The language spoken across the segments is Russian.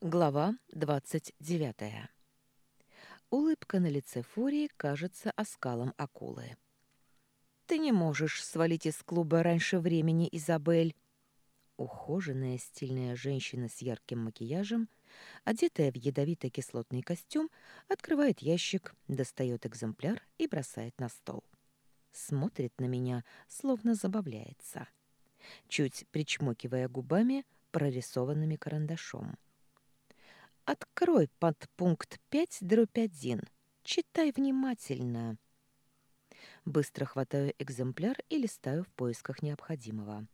Глава 29. Улыбка на лице Фурии кажется оскалом акулы. «Ты не можешь свалить из клуба раньше времени, Изабель!» Ухоженная стильная женщина с ярким макияжем, одетая в ядовито-кислотный костюм, открывает ящик, достает экземпляр и бросает на стол. Смотрит на меня, словно забавляется. Чуть причмокивая губами, прорисованными карандашом. Открой под пункт 5 дробь 1. Читай внимательно. Быстро хватаю экземпляр и листаю в поисках необходимого.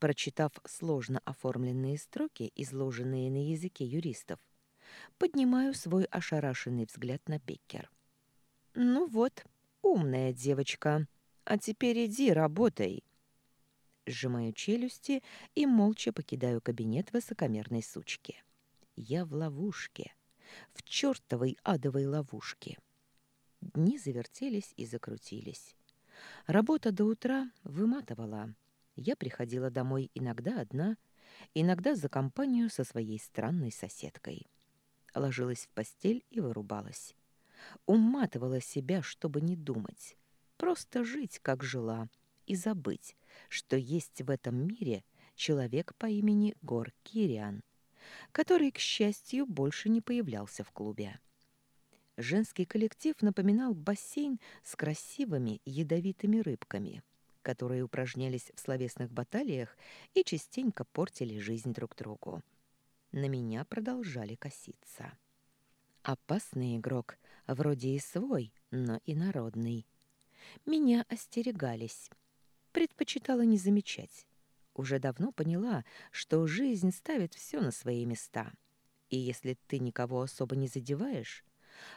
Прочитав сложно оформленные строки, изложенные на языке юристов, поднимаю свой ошарашенный взгляд на Беккер. «Ну вот, умная девочка. А теперь иди, работай». Сжимаю челюсти и молча покидаю кабинет высокомерной сучки. Я в ловушке, в чертовой адовой ловушке. Дни завертелись и закрутились. Работа до утра выматывала. Я приходила домой иногда одна, иногда за компанию со своей странной соседкой. Ложилась в постель и вырубалась. Уматывала себя, чтобы не думать. Просто жить, как жила, и забыть, что есть в этом мире человек по имени Гор Кириан, который, к счастью, больше не появлялся в клубе. Женский коллектив напоминал бассейн с красивыми ядовитыми рыбками, которые упражнялись в словесных баталиях и частенько портили жизнь друг другу. На меня продолжали коситься. Опасный игрок, вроде и свой, но и народный. Меня остерегались. Предпочитала не замечать уже давно поняла, что жизнь ставит все на свои места. И если ты никого особо не задеваешь,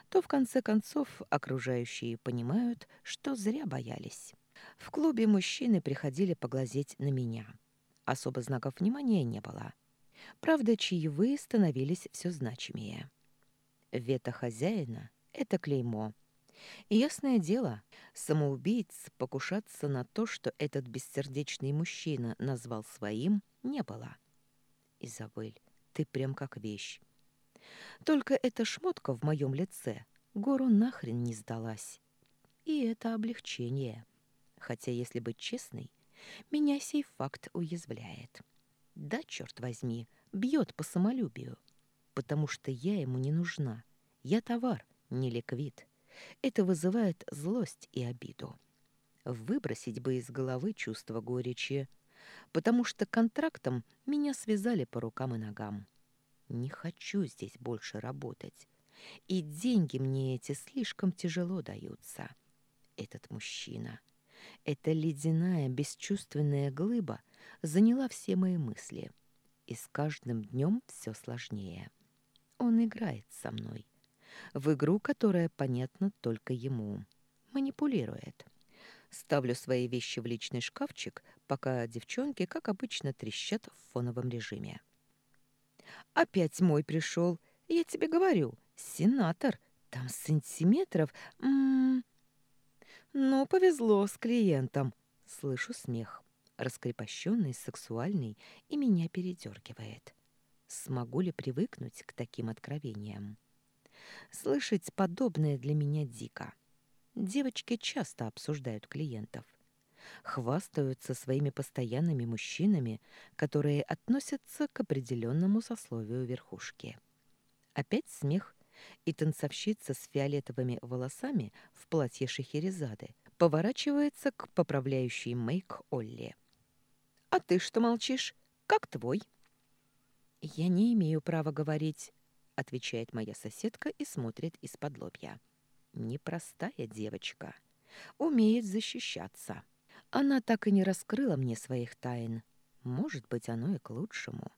то в конце концов окружающие понимают, что зря боялись. В клубе мужчины приходили поглазеть на меня. Особо знаков внимания не было. Правда, чаевые становились все значимее. Вето хозяина — это клеймо, и ясное дело, самоубийц покушаться на то, что этот бессердечный мужчина назвал своим, не было. Изабель, ты прям как вещь. Только эта шмотка в моем лице гору нахрен не сдалась. И это облегчение. Хотя, если быть честной, меня сей факт уязвляет. Да, черт возьми, бьет по самолюбию. Потому что я ему не нужна. Я товар, не ликвид. Это вызывает злость и обиду. Выбросить бы из головы чувство горечи, потому что контрактом меня связали по рукам и ногам. Не хочу здесь больше работать, и деньги мне эти слишком тяжело даются. Этот мужчина, эта ледяная, бесчувственная глыба заняла все мои мысли, и с каждым днем все сложнее. Он играет со мной, в игру, которая понятна только ему. Манипулирует. Ставлю свои вещи в личный шкафчик, пока девчонки, как обычно, трещат в фоновом режиме. «Опять мой пришел. Я тебе говорю, сенатор. Там сантиметров... М. -м -м. «Ну, повезло с клиентом». Слышу смех. Раскрепощенный, сексуальный, и меня передергивает. Смогу ли привыкнуть к таким откровениям? Слышать подобное для меня дико. Девочки часто обсуждают клиентов. Хвастаются своими постоянными мужчинами, которые относятся к определенному сословию верхушки. Опять смех, и танцовщица с фиолетовыми волосами в платье Шахерезады поворачивается к поправляющей мейк Олли. «А ты что молчишь? Как твой?» «Я не имею права говорить», отвечает моя соседка и смотрит из-под лобья. Непростая девочка. Умеет защищаться. Она так и не раскрыла мне своих тайн. Может быть, оно и к лучшему.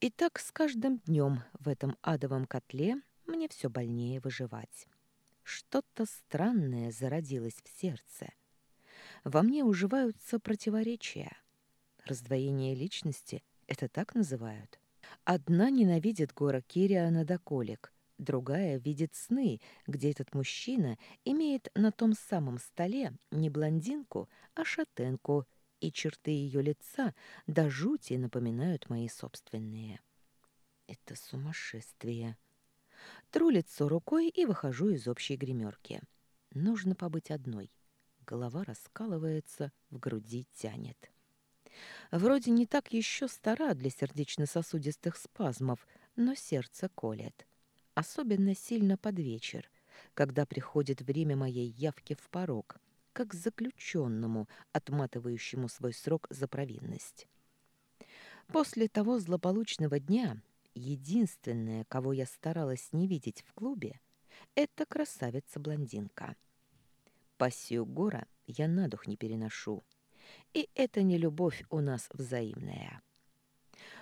И так с каждым днем в этом адовом котле мне все больнее выживать. Что-то странное зародилось в сердце. Во мне уживаются противоречия. Раздвоение личности — это так называют. Одна ненавидит гора Кириана до колик, другая видит сны, где этот мужчина имеет на том самом столе не блондинку, а шатенку, и черты ее лица до жути напоминают мои собственные. Это сумасшествие. Тру лицо рукой и выхожу из общей гримерки. Нужно побыть одной. Голова раскалывается, в груди тянет. Вроде не так еще стара для сердечно-сосудистых спазмов, но сердце колет. Особенно сильно под вечер, когда приходит время моей явки в порог, как заключенному, отматывающему свой срок за провинность. После того злополучного дня единственное, кого я старалась не видеть в клубе, это красавица-блондинка. Пассию Гора я на дух не переношу, и это не любовь у нас взаимная.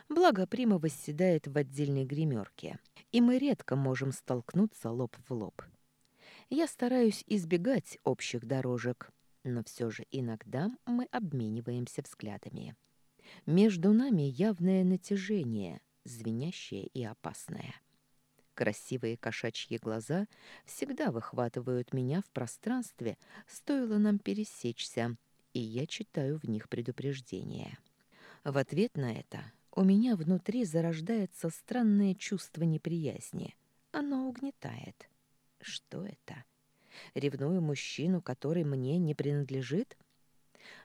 Благо, Прима восседает в отдельной гримерке, и мы редко можем столкнуться лоб в лоб. Я стараюсь избегать общих дорожек, но все же иногда мы обмениваемся взглядами. Между нами явное натяжение, звенящее и опасное. Красивые кошачьи глаза всегда выхватывают меня в пространстве, стоило нам пересечься, и я читаю в них предупреждение. В ответ на это у меня внутри зарождается странное чувство неприязни. Оно угнетает. Что это? Ревную мужчину, который мне не принадлежит?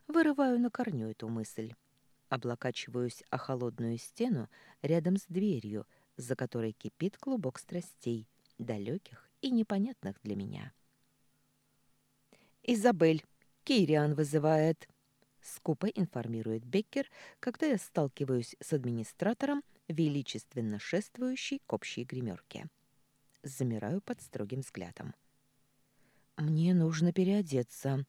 Вырываю на корню эту мысль. Облокачиваюсь о холодную стену рядом с дверью, за которой кипит клубок страстей, далеких и непонятных для меня. «Изабель, Кириан вызывает», — скупо информирует Беккер, когда я сталкиваюсь с администратором, величественно шествующей к общей гримерке. Замираю под строгим взглядом. «Мне нужно переодеться»,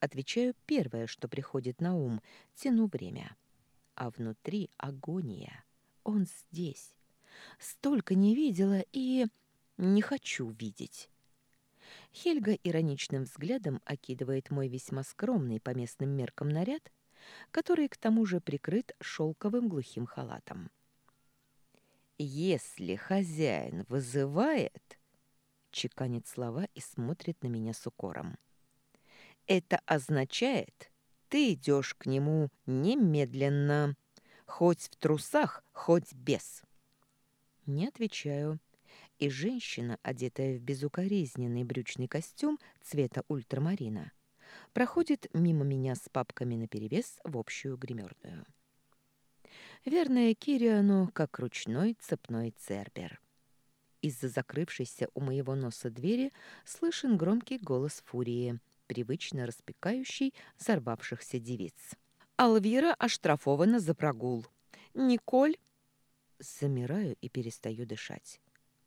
Отвечаю первое, что приходит на ум, тяну время. А внутри агония. Он здесь. Столько не видела и не хочу видеть. Хельга ироничным взглядом окидывает мой весьма скромный по местным меркам наряд, который к тому же прикрыт шелковым глухим халатом. «Если хозяин вызывает...» — чеканит слова и смотрит на меня с укором. Это означает, ты идешь к нему немедленно, хоть в трусах, хоть без. Не отвечаю. И женщина, одетая в безукоризненный брючный костюм цвета ультрамарина, проходит мимо меня с папками наперевес в общую гримерную. Верная Кириану, как ручной цепной цербер. Из-за закрывшейся у моего носа двери слышен громкий голос фурии — привычно распекающий сорвавшихся девиц. Алвира оштрафована за прогул. Николь... Замираю и перестаю дышать.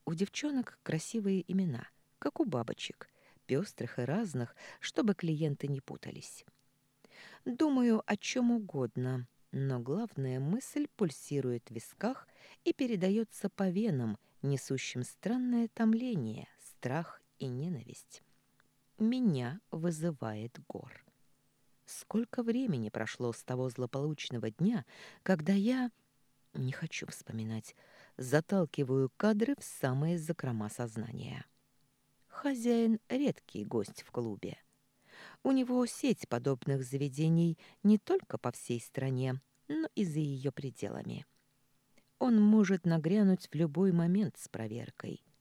У девчонок красивые имена, как у бабочек, пестрых и разных, чтобы клиенты не путались. Думаю о чем угодно, но главная мысль пульсирует в висках и передается по венам, несущим странное томление, страх и ненависть меня вызывает гор. Сколько времени прошло с того злополучного дня, когда я, не хочу вспоминать, заталкиваю кадры в самые закрома сознания. Хозяин — редкий гость в клубе. У него сеть подобных заведений не только по всей стране, но и за ее пределами. Он может нагрянуть в любой момент с проверкой —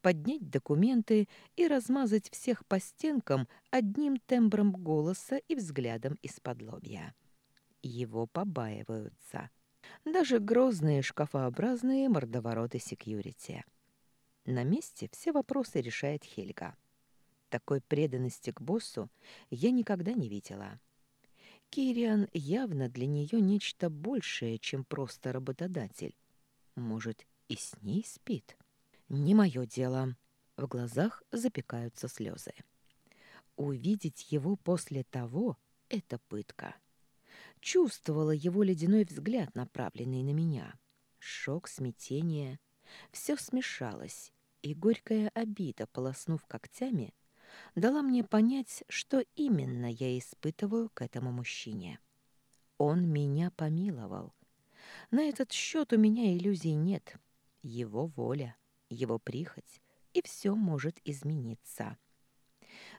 поднять документы и размазать всех по стенкам одним тембром голоса и взглядом из-под лобья. Его побаиваются. Даже грозные шкафообразные мордовороты секьюрити. На месте все вопросы решает Хельга. Такой преданности к боссу я никогда не видела. Кириан явно для нее нечто большее, чем просто работодатель. Может, и с ней спит? Не мое дело. В глазах запекаются слезы. Увидеть его после того — это пытка. Чувствовала его ледяной взгляд, направленный на меня. Шок, смятение. Все смешалось, и горькая обида, полоснув когтями, дала мне понять, что именно я испытываю к этому мужчине. Он меня помиловал. На этот счет у меня иллюзий нет. Его воля — его прихоть, и все может измениться.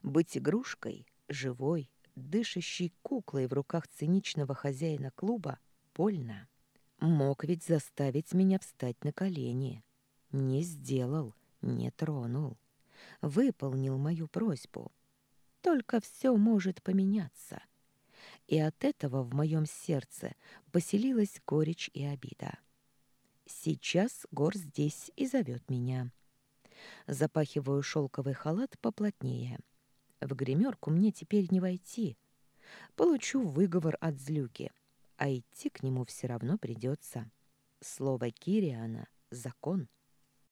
Быть игрушкой, живой, дышащей куклой в руках циничного хозяина клуба больно. Мог ведь заставить меня встать на колени. Не сделал, не тронул. Выполнил мою просьбу. Только все может поменяться. И от этого в моем сердце поселилась горечь и обида. Сейчас Гор здесь и зовет меня. Запахиваю шелковый халат поплотнее. В гримерку мне теперь не войти. Получу выговор от злюки, а идти к нему все равно придется. Слово Кириана — закон.